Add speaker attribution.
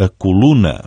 Speaker 1: a coluna.